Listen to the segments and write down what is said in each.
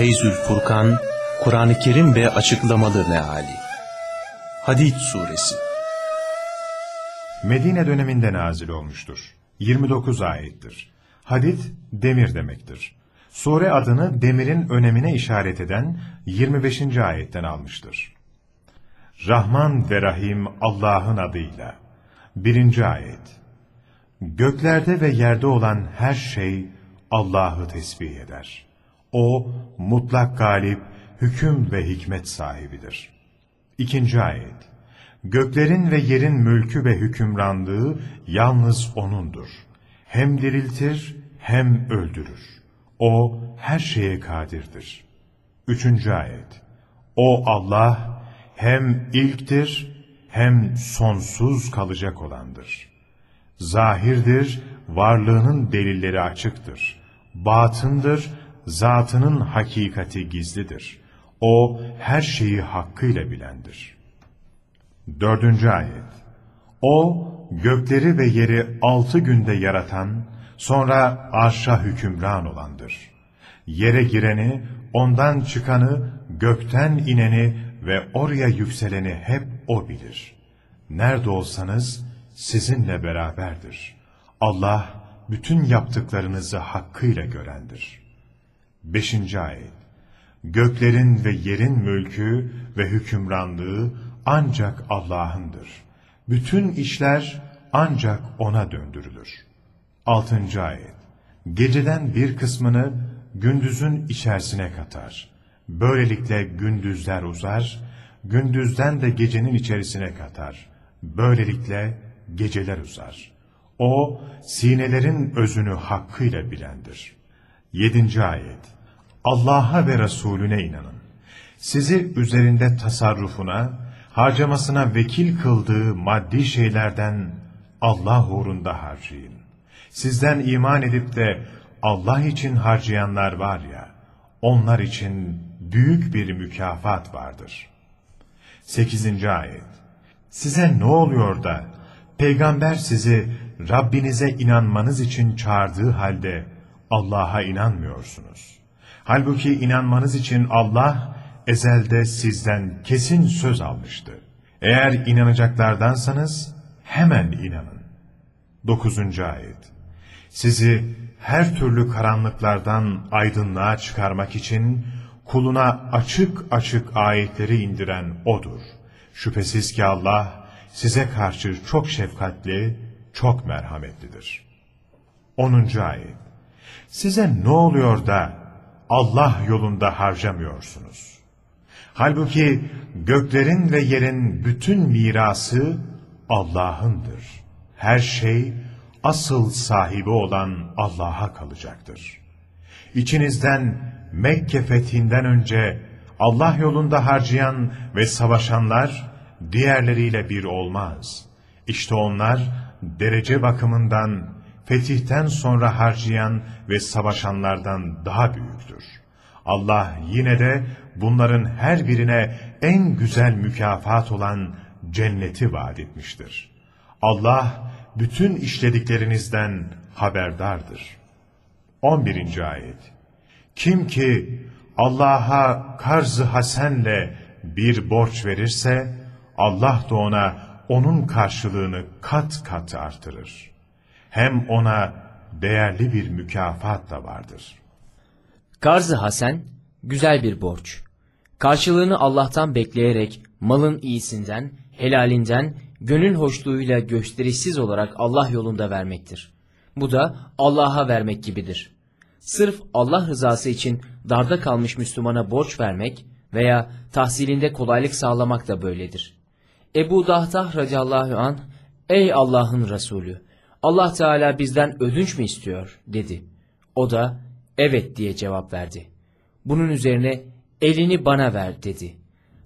Feyzül Furkan, Kur'an-ı Kerim ve açıklamalı meali. Hadid Suresi Medine döneminde nazil olmuştur. 29 ayettir. Hadid, demir demektir. Sure adını demirin önemine işaret eden 25. ayetten almıştır. Rahman ve Rahim Allah'ın adıyla. 1. ayet. Göklerde ve yerde olan her şey Allah'ı tesbih eder. O, mutlak galip, hüküm ve hikmet sahibidir. 2. ayet. Göklerin ve yerin mülkü ve hükümranlığı yalnız O'nundur. Hem diriltir hem öldürür. O her şeye kadirdir. 3. ayet. O Allah hem ilktir hem sonsuz kalacak olandır. Zahirdir, varlığının delilleri açıktır. Batındır, zatının hakikati gizlidir. O her şeyi hakkıyla bilendir. Dördüncü ayet. O gökleri ve yeri altı günde yaratan, sonra arşa hükümran olandır. Yere gireni, ondan çıkanı, gökten ineni ve oraya yükseleni hep O bilir. Nerede olsanız sizinle beraberdir. Allah bütün yaptıklarınızı hakkıyla görendir. Beşinci ayet. Göklerin ve yerin mülkü ve hükümranlığı ancak Allah'ındır. Bütün işler ancak O'na döndürülür. Altıncı ayet. Geceden bir kısmını gündüzün içerisine katar. Böylelikle gündüzler uzar, gündüzden de gecenin içerisine katar. Böylelikle geceler uzar. O, sinelerin özünü hakkıyla bilendir. Yedinci ayet. Allah'a ve Resulüne inanın. Sizi üzerinde tasarrufuna, harcamasına vekil kıldığı maddi şeylerden Allah uğrunda harcayın. Sizden iman edip de Allah için harcayanlar var ya, onlar için büyük bir mükafat vardır. 8. ayet Size ne oluyor da, peygamber sizi Rabbinize inanmanız için çağırdığı halde Allah'a inanmıyorsunuz. Halbuki inanmanız için Allah, ezelde sizden kesin söz almıştı. Eğer inanacaklardansanız hemen inanın. 9. ayet Sizi her türlü karanlıklardan aydınlığa çıkarmak için kuluna açık açık ayetleri indiren O'dur. Şüphesiz ki Allah size karşı çok şefkatli, çok merhametlidir. 10. ayet Size ne oluyor da Allah yolunda harcamıyorsunuz? Halbuki göklerin ve yerin bütün mirası Allah'ındır. Her şey asıl sahibi olan Allah'a kalacaktır. İçinizden Mekke fethinden önce Allah yolunda harcayan ve savaşanlar diğerleriyle bir olmaz. İşte onlar derece bakımından fetihten sonra harcayan ve savaşanlardan daha büyüktür. Allah yine de bunların her birine en güzel mükafat olan cenneti vaat etmiştir. Allah bütün işlediklerinizden haberdardır. 11. ayet Kim ki Allah'a karz-ı hasenle bir borç verirse, Allah da ona onun karşılığını kat kat artırır. Hem ona değerli bir mükafat da vardır. Karz-ı Hasen, güzel bir borç. Karşılığını Allah'tan bekleyerek malın iyisinden, helalinden, gönül hoşluğuyla gösterişsiz olarak Allah yolunda vermektir. Bu da Allah'a vermek gibidir. Sırf Allah rızası için darda kalmış Müslümana borç vermek veya tahsilinde kolaylık sağlamak da böyledir. Ebu Dahtah radıyallahu an, ''Ey Allah'ın Resulü, Allah Teala bizden ödünç mü istiyor?'' dedi. O da, ''Evet'' diye cevap verdi. Bunun üzerine, ''Elini bana ver'' dedi.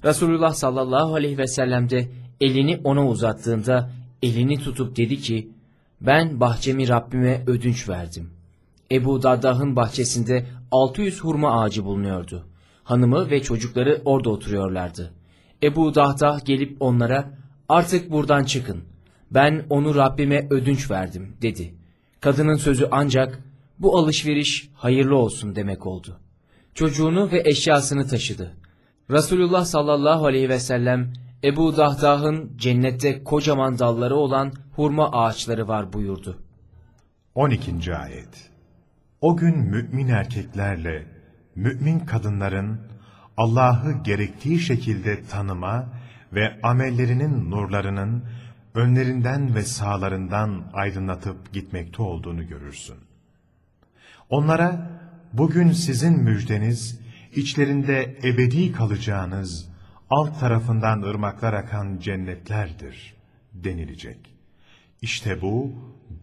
Resulullah sallallahu aleyhi ve sellem de elini ona uzattığında elini tutup dedi ki, ben bahçemi Rabbime ödünç verdim. Ebu Daddah'ın bahçesinde 600 hurma ağacı bulunuyordu. Hanımı ve çocukları orada oturuyorlardı. Ebu Dahdah gelip onlara, artık buradan çıkın. Ben onu Rabbime ödünç verdim dedi. Kadının sözü ancak, bu alışveriş hayırlı olsun demek oldu. çocuğunu ve eşyasını taşıdı. Resulullah sallallahu aleyhi ve sellem Ebu Dahdah'ın cennette kocaman dalları olan hurma ağaçları var buyurdu. 12. Ayet O gün mümin erkeklerle mümin kadınların Allah'ı gerektiği şekilde tanıma ve amellerinin nurlarının önlerinden ve sağlarından aydınlatıp gitmekte olduğunu görürsün. Onlara bugün sizin müjdeniz, içlerinde ebedi kalacağınız, alt tarafından ırmaklar akan cennetlerdir denilecek. İşte bu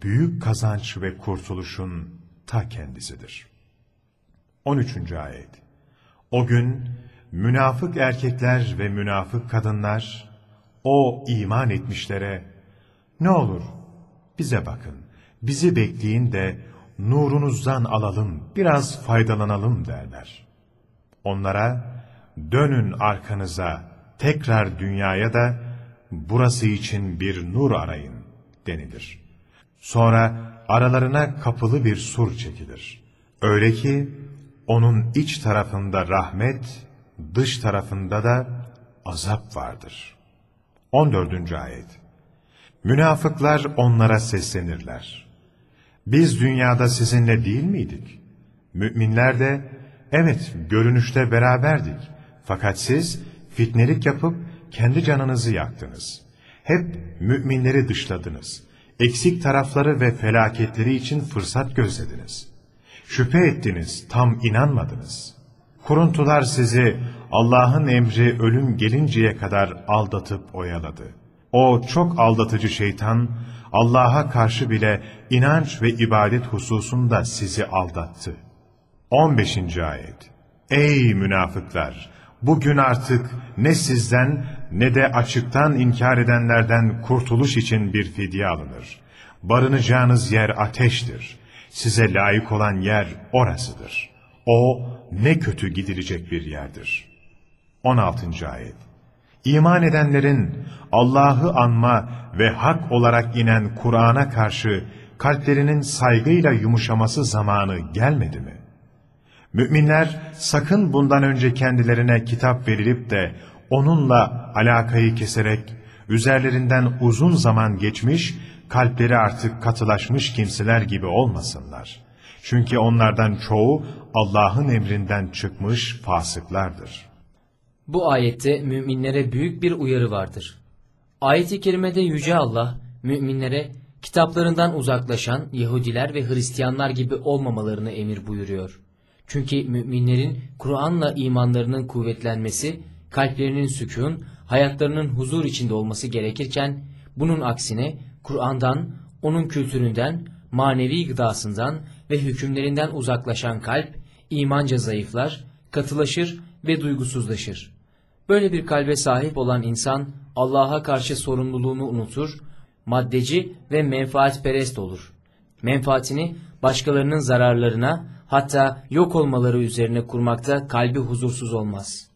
büyük kazanç ve kurtuluşun ta kendisidir. 13. Ayet O gün münafık erkekler ve münafık kadınlar o iman etmişlere ne olur bize bakın, bizi bekleyin de nurunuzdan alalım, biraz faydalanalım derler. Onlara dönün arkanıza, tekrar dünyaya da burası için bir nur arayın denilir. Sonra aralarına kapılı bir sur çekilir. Öyle ki onun iç tarafında rahmet, dış tarafında da azap vardır. 14. Ayet Münafıklar onlara seslenirler. Biz dünyada sizinle değil miydik? Müminler de, evet görünüşte beraberdik. Fakat siz fitnelik yapıp kendi canınızı yaktınız. Hep müminleri dışladınız. Eksik tarafları ve felaketleri için fırsat gözlediniz. Şüphe ettiniz, tam inanmadınız. Kuruntular sizi Allah'ın emri ölüm gelinceye kadar aldatıp oyaladı. O çok aldatıcı şeytan, Allah'a karşı bile inanç ve ibadet hususunda sizi aldattı. 15. Ayet Ey münafıklar! Bugün artık ne sizden ne de açıktan inkar edenlerden kurtuluş için bir fidye alınır. Barınacağınız yer ateştir. Size layık olan yer orasıdır. O ne kötü gidilecek bir yerdir. 16. Ayet İman edenlerin Allah'ı anma ve hak olarak inen Kur'an'a karşı kalplerinin saygıyla yumuşaması zamanı gelmedi mi? Müminler sakın bundan önce kendilerine kitap verilip de onunla alakayı keserek üzerlerinden uzun zaman geçmiş, kalpleri artık katılaşmış kimseler gibi olmasınlar. Çünkü onlardan çoğu Allah'ın emrinden çıkmış fasıklardır. Bu ayette müminlere büyük bir uyarı vardır. Ayet-i kerimede Yüce Allah, müminlere kitaplarından uzaklaşan Yahudiler ve Hristiyanlar gibi olmamalarını emir buyuruyor. Çünkü müminlerin Kur'an'la imanlarının kuvvetlenmesi, kalplerinin sükun, hayatlarının huzur içinde olması gerekirken, bunun aksine Kur'an'dan, onun kültüründen, manevi gıdasından ve hükümlerinden uzaklaşan kalp, imanca zayıflar, katılaşır ve duygusuzlaşır. Böyle bir kalbe sahip olan insan, Allah'a karşı sorumluluğunu unutur, maddeci ve menfaatperest olur. Menfaatini başkalarının zararlarına, hatta yok olmaları üzerine kurmakta kalbi huzursuz olmaz.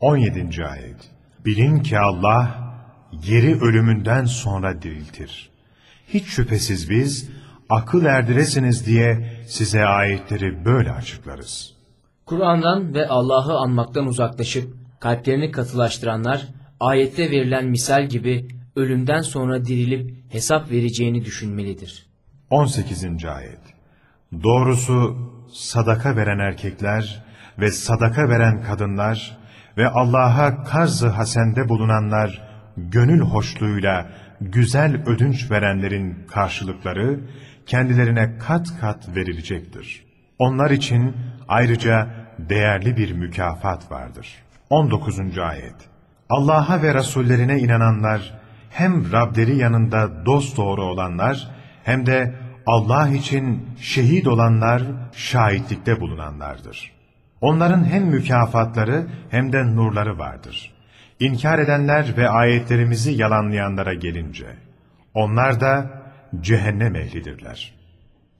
17. Ayet Bilin ki Allah yeri ölümünden sonra diriltir. Hiç şüphesiz biz akıl erdiresiniz diye size ayetleri böyle açıklarız. Kur'an'dan ve Allah'ı anmaktan uzaklaşıp kalplerini katılaştıranlar ayette verilen misal gibi ölümden sonra dirilip hesap vereceğini düşünmelidir. 18. Ayet Doğrusu sadaka veren erkekler ve sadaka veren kadınlar ve Allah'a karz-ı hasende bulunanlar gönül hoşluğuyla güzel ödünç verenlerin karşılıkları kendilerine kat kat verilecektir. Onlar için ayrıca değerli bir mükafat vardır. 19. Ayet Allah'a ve Resullerine inananlar hem Rableri yanında dosdoğru olanlar hem de Allah için şehit olanlar şahitlikte bulunanlardır. Onların hem mükafatları hem de nurları vardır. İnkar edenler ve ayetlerimizi yalanlayanlara gelince, onlar da cehennem ehlidirler.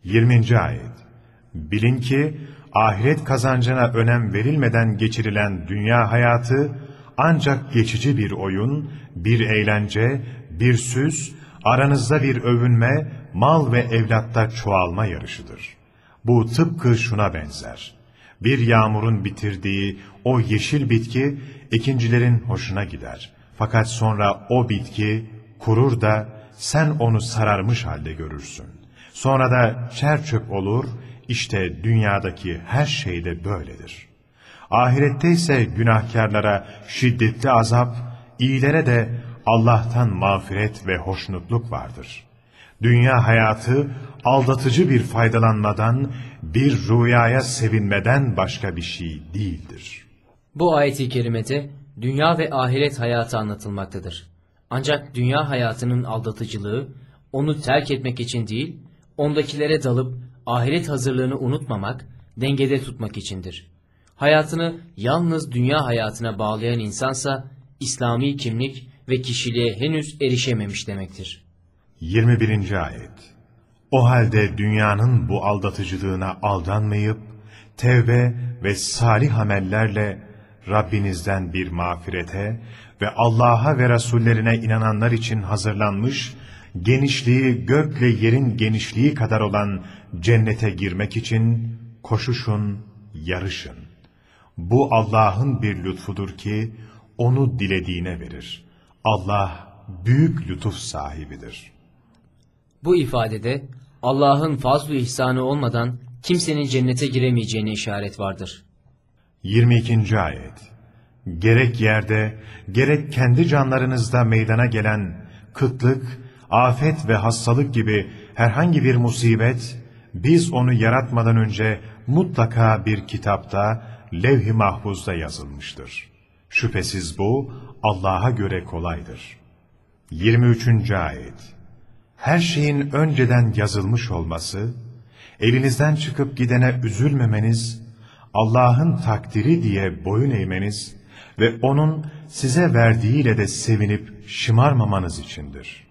20. Ayet Bilin ki ahiret kazancına önem verilmeden geçirilen dünya hayatı ancak geçici bir oyun, bir eğlence, bir süs, aranızda bir övünme, mal ve evlatta çoğalma yarışıdır. Bu tıpkı şuna benzer. Bir yağmurun bitirdiği o yeşil bitki ekincilerin hoşuna gider. Fakat sonra o bitki kurur da sen onu sararmış halde görürsün. Sonra da çer çöp olur, işte dünyadaki her şey de böyledir. Ahirette ise günahkarlara şiddetli azap, iyilere de Allah'tan mağfiret ve hoşnutluk vardır. Dünya hayatı aldatıcı bir faydalanmadan, bir rüyaya sevinmeden başka bir şey değildir. Bu ayet-i kerimede dünya ve ahiret hayatı anlatılmaktadır. Ancak dünya hayatının aldatıcılığı onu terk etmek için değil, ondakilere dalıp ahiret hazırlığını unutmamak, dengede tutmak içindir. Hayatını yalnız dünya hayatına bağlayan insansa İslami kimlik ve kişiliğe henüz erişememiş demektir. 21. Ayet O halde dünyanın bu aldatıcılığına aldanmayıp, tevbe ve salih amellerle Rabbinizden bir mağfirete ve Allah'a ve Resullerine inananlar için hazırlanmış, genişliği gökle yerin genişliği kadar olan cennete girmek için koşuşun, yarışın. Bu Allah'ın bir lütfudur ki, onu dilediğine verir. Allah büyük lütuf sahibidir. Bu ifadede Allah'ın fazl-ı ihsanı olmadan kimsenin cennete giremeyeceğine işaret vardır. 22. Ayet Gerek yerde, gerek kendi canlarınızda meydana gelen kıtlık, afet ve hastalık gibi herhangi bir musibet, biz onu yaratmadan önce mutlaka bir kitapta, levh-i mahfuzda yazılmıştır. Şüphesiz bu Allah'a göre kolaydır. 23. Ayet Her şeyin önceden yazılmış olması, elinizden çıkıp gidene üzülmemeniz, Allah'ın takdiri diye boyun eğmeniz ve O'nun size verdiğiyle de sevinip şımarmamanız içindir.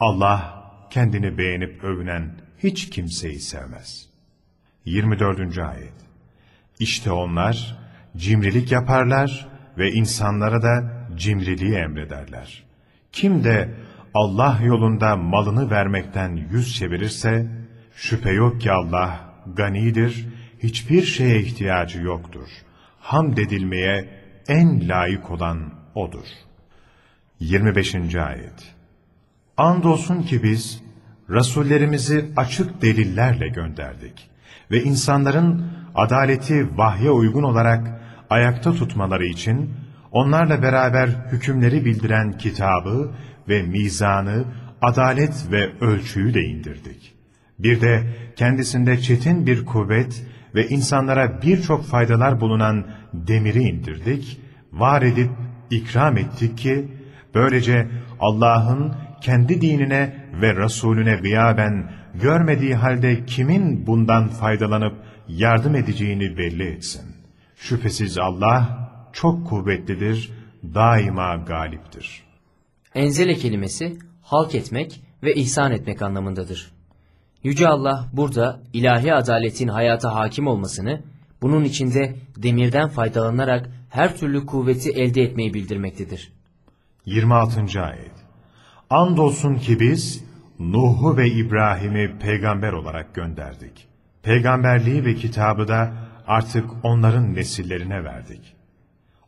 Allah kendini beğenip övünen hiç kimseyi sevmez. 24. Ayet İşte onlar cimrilik yaparlar ve insanlara da cimriliği emrederler. Kim de Allah yolunda malını vermekten yüz çevirirse, şüphe yok ki Allah ganidir, hiçbir şeye ihtiyacı yoktur. Hamd edilmeye en layık olan O'dur. 25. Ayet Andolsun ki biz, Rasullerimizi açık delillerle gönderdik ve insanların adaleti vahye uygun olarak ayakta tutmaları için onlarla beraber hükümleri bildiren kitabı ve mizanı, adalet ve ölçüyü de indirdik. Bir de kendisinde çetin bir kuvvet ve insanlara birçok faydalar bulunan demiri indirdik, var edip ikram ettik ki, böylece Allah'ın kendi dinine ve Resulüne gıyaben görmediği halde kimin bundan faydalanıp yardım edeceğini belli etsin. Şüphesiz Allah çok kuvvetlidir, daima galiptir. Enzele kelimesi halk etmek ve ihsan etmek anlamındadır. Yüce Allah burada ilahi adaletin hayata hakim olmasını, bunun içinde demirden faydalanarak her türlü kuvveti elde etmeyi bildirmektedir. 26. Ayet Andolsun ki biz Nuh'u ve İbrahim'i peygamber olarak gönderdik. Peygamberliği ve kitabı da artık onların nesillerine verdik.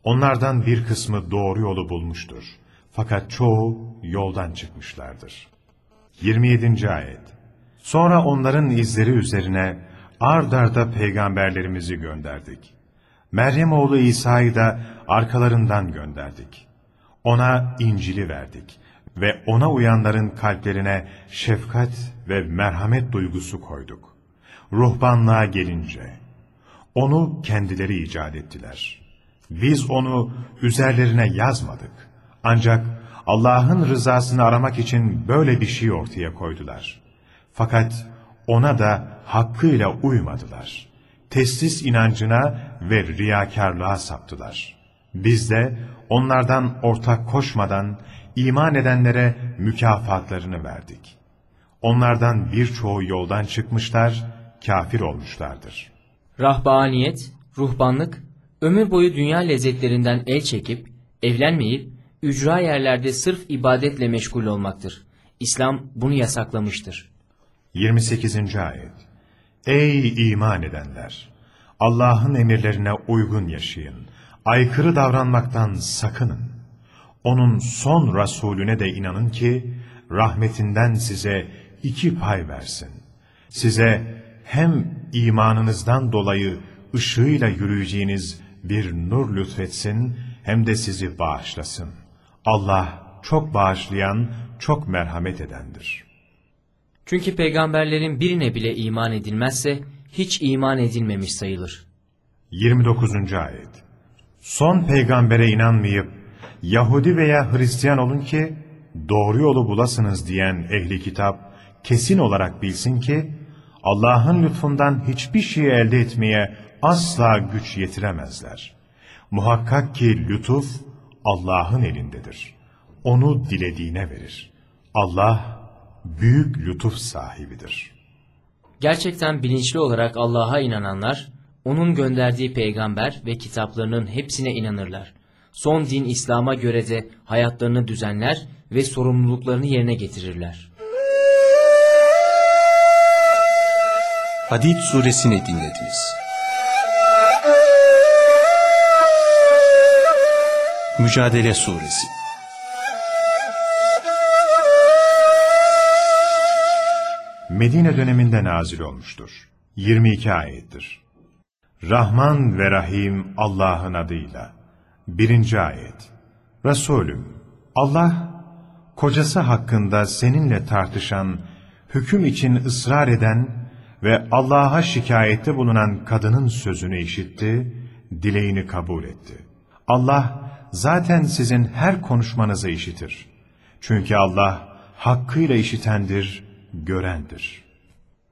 Onlardan bir kısmı doğru yolu bulmuştur. Fakat çoğu yoldan çıkmışlardır. 27. Ayet Sonra onların izleri üzerine ard arda peygamberlerimizi gönderdik. Meryem oğlu İsa'yı da arkalarından gönderdik. Ona İncil'i verdik ve ona uyanların kalplerine şefkat ve merhamet duygusu koyduk. Ruhbanlığa gelince, onu kendileri icat ettiler. Biz onu üzerlerine yazmadık. Ancak Allah'ın rızasını aramak için böyle bir şey ortaya koydular. Fakat ona da hakkıyla uymadılar. Teslis inancına ve riyakarlığa saptılar. Biz de onlardan ortak koşmadan iman edenlere mükafatlarını verdik. Onlardan birçoğu yoldan çıkmışlar, kafir olmuşlardır. Rahbaniyet, ruhbanlık, ömür boyu dünya lezzetlerinden el çekip, evlenmeyip, ücra yerlerde sırf ibadetle meşgul olmaktır. İslam bunu yasaklamıştır. 28. Ayet Ey iman edenler! Allah'ın emirlerine uygun yaşayın. Aykırı davranmaktan sakının. Onun son Resulüne de inanın ki, rahmetinden size iki pay versin. Size hem imanınızdan dolayı ışığıyla yürüyeceğiniz bir nur lütfetsin, hem de sizi bağışlasın. Allah çok bağışlayan, çok merhamet edendir. Çünkü peygamberlerin birine bile iman edilmezse hiç iman edilmemiş sayılır. 29. Ayet Son peygambere inanmayıp, Yahudi veya Hristiyan olun ki, doğru yolu bulasınız diyen ehli kitap, kesin olarak bilsin ki, Allah'ın lütfundan hiçbir şey elde etmeye asla güç yetiremezler. Muhakkak ki lütuf Allah'ın elindedir. Onu dilediğine verir. Allah büyük lütuf sahibidir. Gerçekten bilinçli olarak Allah'a inananlar, onun gönderdiği peygamber ve kitaplarının hepsine inanırlar. Son din İslam'a göre de hayatlarını düzenler ve sorumluluklarını yerine getirirler. Hadid suresini dinlediniz. Mücadele suresi. Medine döneminde nazil olmuştur. 22 ayettir. Rahman ve Rahim Allah'ın adıyla. 1. ayet. Resulüm, Allah, kocası hakkında seninle tartışan, hüküm için ısrar eden ve Allah'a şikayette bulunan kadının sözünü işitti, dileğini kabul etti. Allah, zaten sizin her konuşmanızı işitir. Çünkü Allah, hakkıyla işitendir, görendir.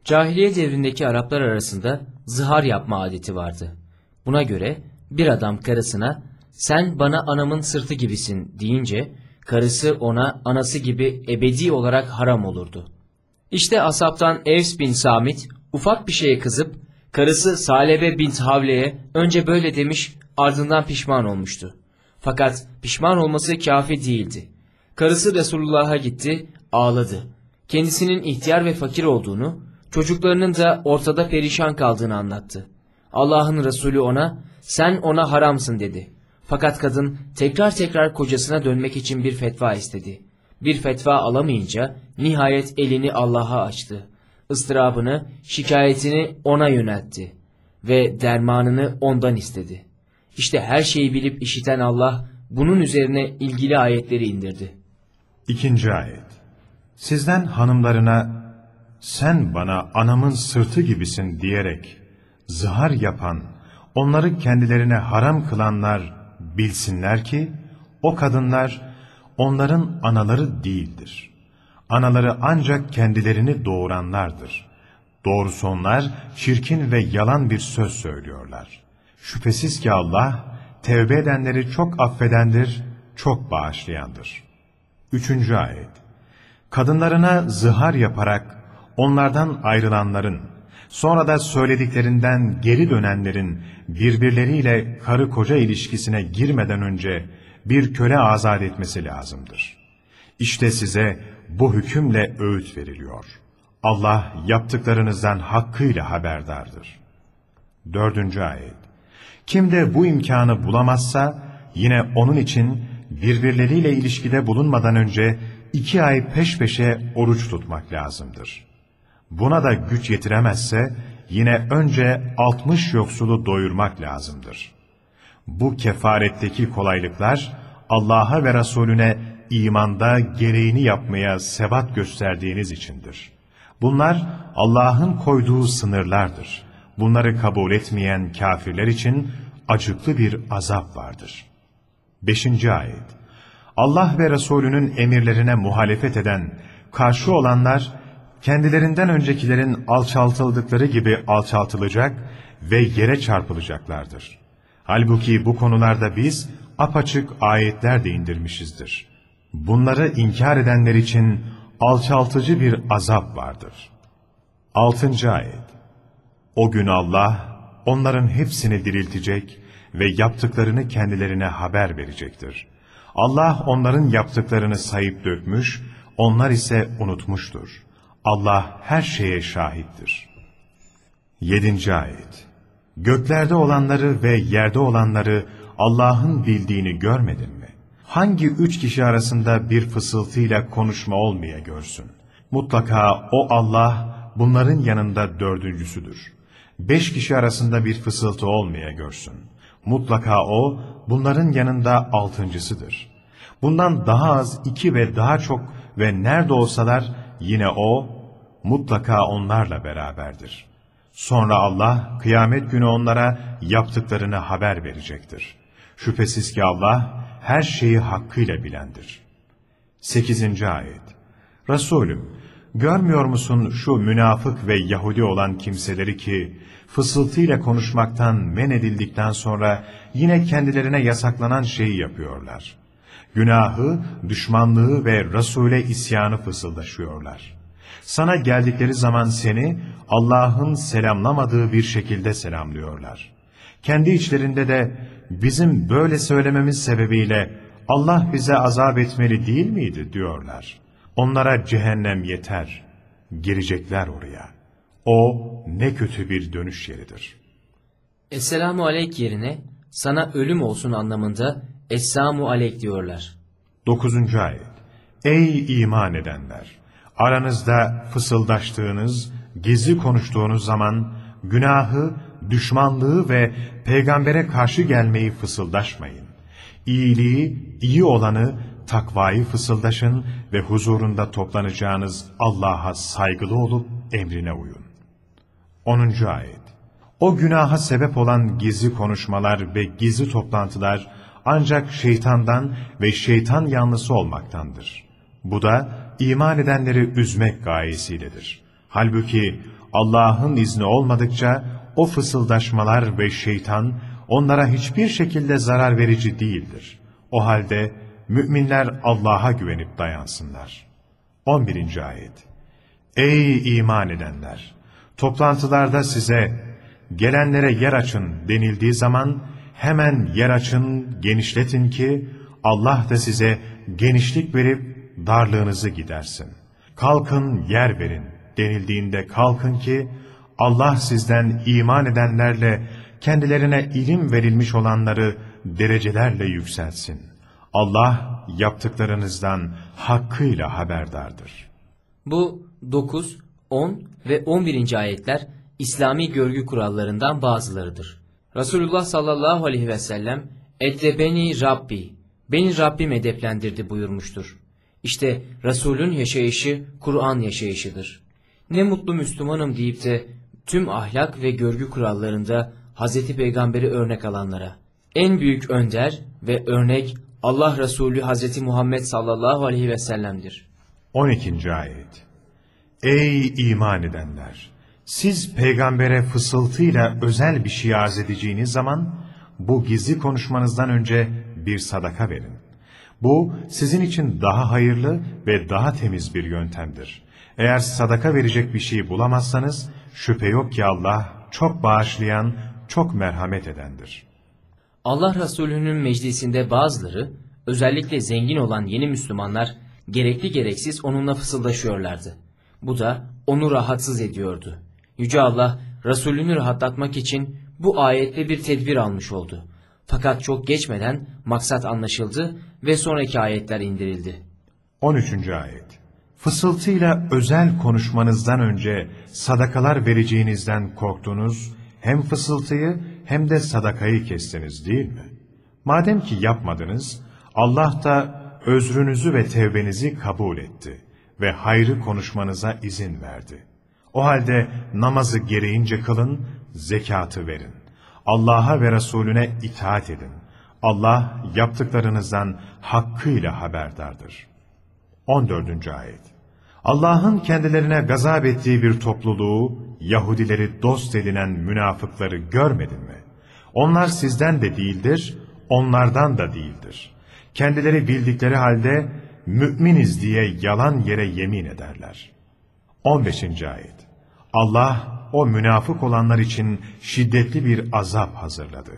Cahiliye devrindeki Araplar arasında zihar yapma adeti vardı. Buna göre bir adam karısına sen bana anamın sırtı gibisin deyince karısı ona anası gibi ebedi olarak haram olurdu. İşte asaptan Evs bin Samit ufak bir şeye kızıp karısı Salebe bint Havle'ye önce böyle demiş ardından pişman olmuştu. Fakat pişman olması kafi değildi. Karısı Resulullah'a gitti, ağladı. Kendisinin ihtiyar ve fakir olduğunu, çocuklarının da ortada perişan kaldığını anlattı. Allah'ın Resulü ona, sen ona haramsın dedi. Fakat kadın tekrar tekrar kocasına dönmek için bir fetva istedi. Bir fetva alamayınca nihayet elini Allah'a açtı. Istırabını, şikayetini ona yöneltti ve dermanını ondan istedi. İşte her şeyi bilip işiten Allah bunun üzerine ilgili ayetleri indirdi. İkinci ayet. Sizden hanımlarına sen bana anamın sırtı gibisin diyerek zihar yapan, onları kendilerine haram kılanlar bilsinler ki o kadınlar onların anaları değildir. Anaları ancak kendilerini doğuranlardır. Doğrusu onlar çirkin ve yalan bir söz söylüyorlar. Şüphesiz ki Allah tevbe edenleri çok affedendir, çok bağışlayandır. Üçüncü ayet. Kadınlarına zihar yaparak onlardan ayrılanların, sonra da söylediklerinden geri dönenlerin birbirleriyle karı koca ilişkisine girmeden önce bir köle azat etmesi lazımdır. İşte size bu hükümle öğüt veriliyor. Allah yaptıklarınızdan hakkıyla haberdardır. Dördüncü ayet. Kim de bu imkanı bulamazsa yine onun için birbirleriyle ilişkide bulunmadan önce iki ay peş peşe oruç tutmak lazımdır. Buna da güç yetiremezse yine önce 60 yoksulu doyurmak lazımdır. Bu kefaretteki kolaylıklar Allah'a ve Resulüne imanda gereğini yapmaya sebat gösterdiğiniz içindir. Bunlar Allah'ın koyduğu sınırlardır. Bunları kabul etmeyen kafirler için acıklı bir azap vardır. 5. Ayet Allah ve Resulünün emirlerine muhalefet eden, karşı olanlar, kendilerinden öncekilerin alçaltıldıkları gibi alçaltılacak ve yere çarpılacaklardır. Halbuki bu konularda biz apaçık ayetler de indirmişizdir. Bunları inkar edenler için alçaltıcı bir azap vardır. 6. Ayet O gün Allah onların hepsini diriltecek ve yaptıklarını kendilerine haber verecektir. Allah onların yaptıklarını sayıp dökmüş, onlar ise unutmuştur. Allah her şeye şahittir. 7. Ayet Göklerde olanları ve yerde olanları Allah'ın bildiğini görmedin mi? Hangi üç kişi arasında bir fısıltıyla konuşma olmaya görsün? Mutlaka o Allah bunların yanında dördüncüsüdür. Beş kişi arasında bir fısıltı olmaya görsün. Mutlaka o bunların yanında altıncısıdır. Bundan daha az iki ve daha çok ve nerede olsalar yine o mutlaka onlarla beraberdir. Sonra Allah kıyamet günü onlara yaptıklarını haber verecektir. Şüphesiz ki Allah her şeyi hakkıyla bilendir. 8. Ayet Resulüm, görmüyor musun şu münafık ve Yahudi olan kimseleri ki, fısıltıyla konuşmaktan men edildikten sonra yine kendilerine yasaklanan şeyi yapıyorlar. Günahı, düşmanlığı ve Resul'e isyanı fısıldaşıyorlar. Sana geldikleri zaman seni Allah'ın selamlamadığı bir şekilde selamlıyorlar. Kendi içlerinde de bizim böyle söylememiz sebebiyle Allah bize azap etmeli değil miydi diyorlar. Onlara cehennem yeter. Girecekler oraya. O ne kötü bir dönüş yeridir. Esselamu aleyk yerine sana ölüm olsun anlamında Esselamu aleyk diyorlar. 9. Ayet Ey iman edenler! Aranızda fısıldaştığınız, gizli konuştuğunuz zaman günahı, düşmanlığı ve peygambere karşı gelmeyi fısıldaşmayın. İyiliği, iyi olanı, takvayı fısıldaşın ve huzurunda toplanacağınız Allah'a saygılı olup emrine uyun. 10. Ayet O günaha sebep olan gizli konuşmalar ve gizli toplantılar ancak şeytandan ve şeytan yanlısı olmaktandır. Bu da iman edenleri üzmek gayesiyledir. Halbuki Allah'ın izni olmadıkça o fısıldaşmalar ve şeytan onlara hiçbir şekilde zarar verici değildir. O halde müminler Allah'a güvenip dayansınlar. 11. Ayet Ey iman edenler! Toplantılarda size gelenlere yer açın denildiği zaman hemen yer açın, genişletin ki Allah da size genişlik verip darlığınızı gidersin. Kalkın yer verin denildiğinde kalkın ki Allah sizden iman edenlerle kendilerine ilim verilmiş olanları derecelerle yükselsin. Allah yaptıklarınızdan hakkıyla haberdardır. Bu 9, 10 ve 11. ayetler İslami görgü kurallarından bazılarıdır. Resulullah sallallahu aleyhi ve sellem Eddebeni Rabbi, beni Rabbim edeplendirdi buyurmuştur. İşte Resulün yaşayışı Kur'an yaşayışıdır. Ne mutlu Müslümanım deyip de tüm ahlak ve görgü kurallarında Hazreti Peygamber'i örnek alanlara. En büyük önder ve örnek Allah Resulü Hazreti Muhammed sallallahu aleyhi ve sellem'dir. 12. Ayet Ey iman edenler! Siz peygambere fısıltıyla özel bir şey arz edeceğiniz zaman, bu gizli konuşmanızdan önce bir sadaka verin. Bu sizin için daha hayırlı ve daha temiz bir yöntemdir. Eğer sadaka verecek bir şey bulamazsanız, şüphe yok ki Allah çok bağışlayan, çok merhamet edendir. Allah Resulü'nün meclisinde bazıları, özellikle zengin olan yeni Müslümanlar, gerekli gereksiz onunla fısıldaşıyorlardı. Bu da onu rahatsız ediyordu. Yüce Allah, Resulünü rahatlatmak için bu ayette bir tedbir almış oldu. Fakat çok geçmeden maksat anlaşıldı ve sonraki ayetler indirildi. 13. Ayet Fısıltıyla özel konuşmanızdan önce sadakalar vereceğinizden korktunuz, hem fısıltıyı hem de sadakayı kestiniz değil mi? Madem ki yapmadınız, Allah da özrünüzü ve tevbenizi kabul etti ve hayrı konuşmanıza izin verdi. O halde namazı gereğince kılın, zekatı verin. Allah'a ve Resulüne itaat edin. Allah yaptıklarınızdan hakkıyla haberdardır. 14. Ayet Allah'ın kendilerine gazap ettiği bir topluluğu, Yahudileri dost edinen münafıkları görmedin mi? Onlar sizden de değildir, onlardan da değildir. Kendileri bildikleri halde müminiz diye yalan yere yemin ederler. 15. Ayet Allah o münafık olanlar için şiddetli bir azap hazırladı.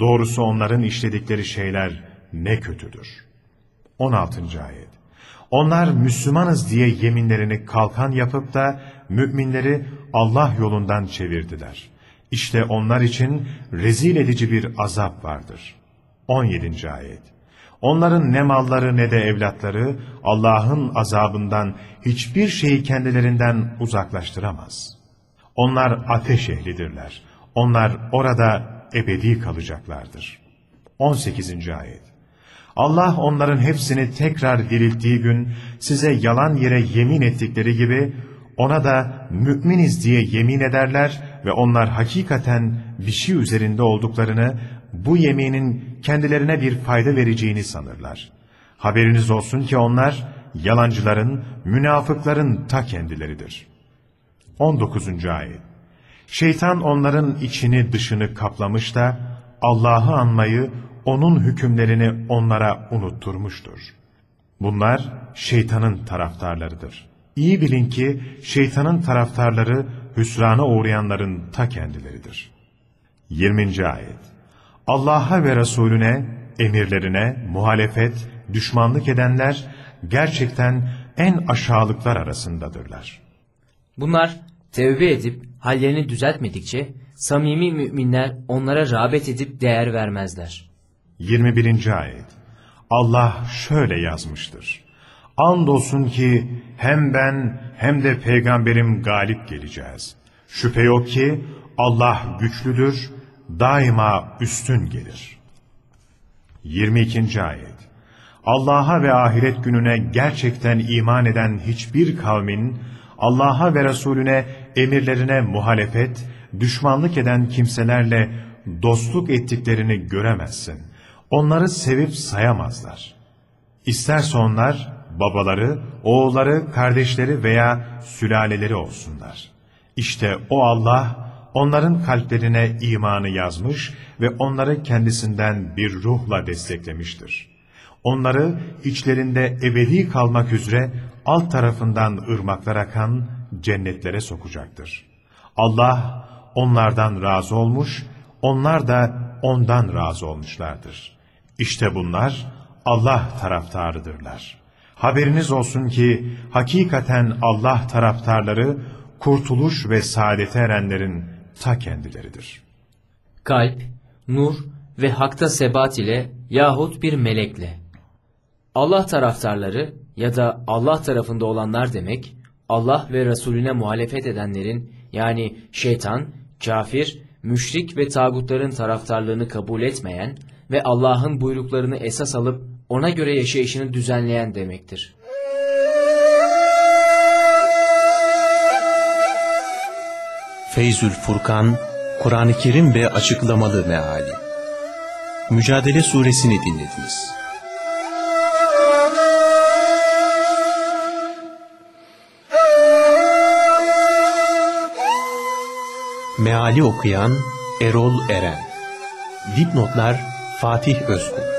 Doğrusu onların işledikleri şeyler ne kötüdür. 16. Ayet Onlar Müslümanız diye yeminlerini kalkan yapıp da müminleri Allah yolundan çevirdiler. İşte onlar için rezil edici bir azap vardır. 17. Ayet Onların ne malları ne de evlatları Allah'ın azabından hiçbir şeyi kendilerinden uzaklaştıramaz. Onlar ateş ehlidirler. Onlar orada ebedi kalacaklardır. 18. Ayet Allah onların hepsini tekrar dirilttiği gün size yalan yere yemin ettikleri gibi ona da müminiz diye yemin ederler ve onlar hakikaten bir şey üzerinde olduklarını bu yeminin kendilerine bir fayda vereceğini sanırlar. Haberiniz olsun ki onlar yalancıların, münafıkların ta kendileridir. 19. Ayet Şeytan onların içini dışını kaplamış da Allah'ı anmayı, onun hükümlerini onlara unutturmuştur. Bunlar şeytanın taraftarlarıdır. İyi bilin ki şeytanın taraftarları hüsrana uğrayanların ta kendileridir. 20. Ayet Allah'a ve Resulüne, emirlerine muhalefet, düşmanlık edenler gerçekten en aşağılıklar arasındadırlar. Bunlar tevbe edip hallerini düzeltmedikçe samimi müminler onlara rağbet edip değer vermezler. 21. Ayet Allah şöyle yazmıştır. Andolsun ki hem ben hem de peygamberim galip geleceğiz. Şüphe yok ki Allah güçlüdür, daima üstün gelir. 22. Ayet Allah'a ve ahiret gününe gerçekten iman eden hiçbir kavmin, Allah'a ve Resulüne emirlerine muhalefet, düşmanlık eden kimselerle dostluk ettiklerini göremezsin. Onları sevip sayamazlar. İsterse onlar babaları, oğulları, kardeşleri veya sülaleleri olsunlar. İşte o Allah onların kalplerine imanı yazmış ve onları kendisinden bir ruhla desteklemiştir. Onları içlerinde ebedi kalmak üzere alt tarafından ırmaklar akan cennetlere sokacaktır. Allah onlardan razı olmuş, onlar da ondan razı olmuşlardır. İşte bunlar Allah taraftarıdırlar. Haberiniz olsun ki hakikaten Allah taraftarları kurtuluş ve saadete erenlerin ta kendileridir. Kalp, nur ve hakta sebat ile yahut bir melekle. Allah taraftarları ya da Allah tarafında olanlar demek, Allah ve Resulüne muhalefet edenlerin yani şeytan, kafir, müşrik ve tağutların taraftarlığını kabul etmeyen ve Allah'ın buyruklarını esas alıp ona göre yaşayışını düzenleyen demektir. Feyzül Furkan, Kur'an-ı Kerim ve açıklamalı meali. Mücadele suresini dinlediniz. Meali okuyan Erol Eren. Dipnotlar Fatih Özkul